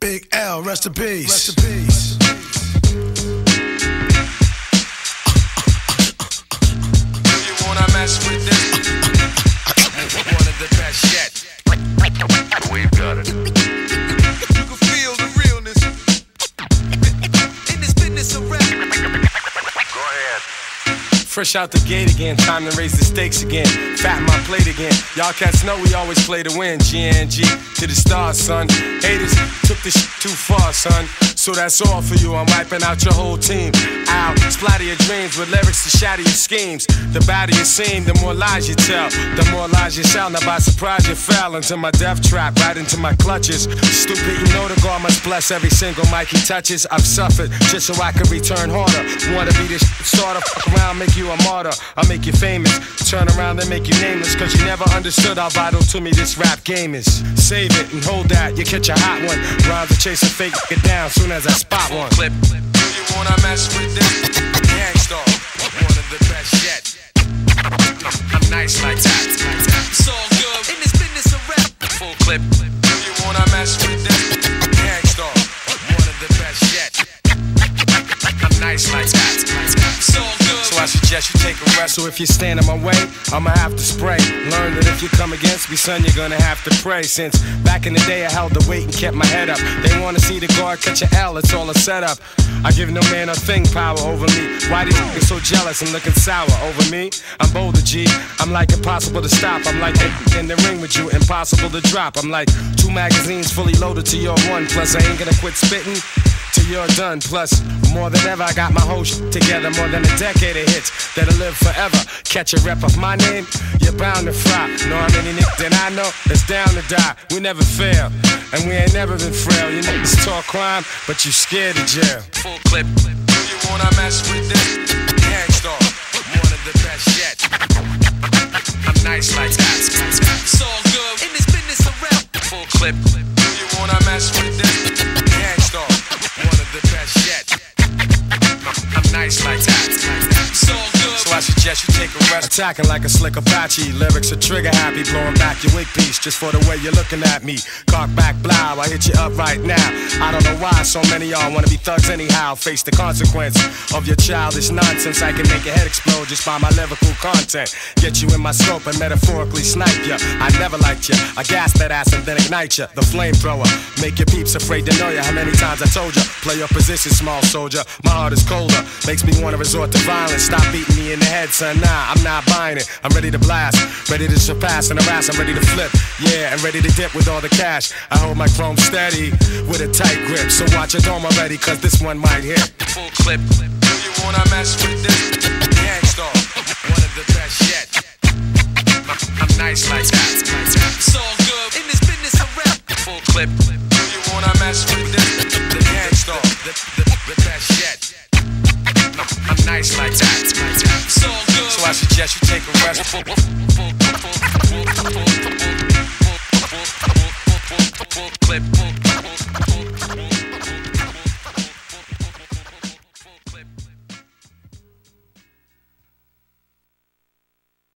Big L, rest in peace. Rest in peace. You wanna mess with this? One of the best yet. We've got it. You can feel the realness. In this business of rap. Go ahead. Fresh out the gate again, time to raise the stakes again. Fat my plate again. Y'all cats know we always play to win. GNG to the stars, son. Haters took this shit too far, son. So that's all for you. I'm wiping out your whole team. Ow, splatter your dreams with lyrics to shatter your schemes. The badder you seem, the more lies you tell. The more lies you sound. Now by surprise you fell into my death trap, right into my clutches. Stupid, you know the God must bless every single mic he touches. I've suffered just so I can return harder. Wanna be this of fuck around, make you a martyr. I'll make you famous. Turn around and make you nameless. Cause you never understood how vital to me this rap game is. Save it and hold that, you catch a hot one. Rhymes are chasing fake, get down soon as I spot one. Clip. You wanna mess with this? Gang Starr. One of the best yet. I'm nice like that. It's all good. In this business of rap. Full clip. You wanna mess with this? Gang Starr. One of the best yet. I'm nice like that. I suggest you take a rest. So if you stand in my way, I'ma have to spray. Learn that if you come against me, son, you're gonna have to pray. Since back in the day, I held the weight and kept my head up. They wanna see the guard catch an L, it's all a setup. I give no man a thing power over me. Why these niggas so jealous and looking sour over me? I'm bolder, G. I'm like impossible to stop. I'm like in the ring with you, impossible to drop. I'm like two magazines fully loaded to your one. Plus, I ain't gonna quit spitting till you're done. Plus, more than ever, I got my whole shit together. More than a decade of hits that'll live forever. Catch a rep of my name, you're bound to fry. Know how many niggas that I know that's down to die. We never fail, and we ain't never been frail. You niggas talk crime, but you scared of jail. Full clip. You wanna mess with this? Gang Starr. One of the best yet. Suggest you take a rest. Attacking like a slick Apache. Lyrics are trigger happy. Blowing back your wig piece just for the way you're looking at me. Cock back, blow. I hit you up right now. I don't know why so many y'all wanna be thugs anyhow. Face the consequence of your childish nonsense. I can make your head explode just by my lyrical content. Get you in my scope and metaphorically snipe ya. I never liked ya. I gas that ass and then ignite ya. The flamethrower. Make your peeps afraid to know ya. How many times I told ya? Play your position, small soldier. My heart is colder. Makes me wanna resort to violence. Stop beating me in the head, son. Nah, I'm not buying it. I'm ready to blast. Ready to surpass and harass. I'm ready to flip. Yeah, and ready to dip with all the cash. I hold my chrome steady with a tight grip. So watch your dome already, cause this one might hit. Full clip. Do You wanna mess with this? Gang Starr. One of the best yet. I'm nice like that. It's all good. In this business of rap. Full clip. Do You wanna mess with this? The Gang Starr. The, the, the best yet. I'm nice like that. I suggest you take a rest.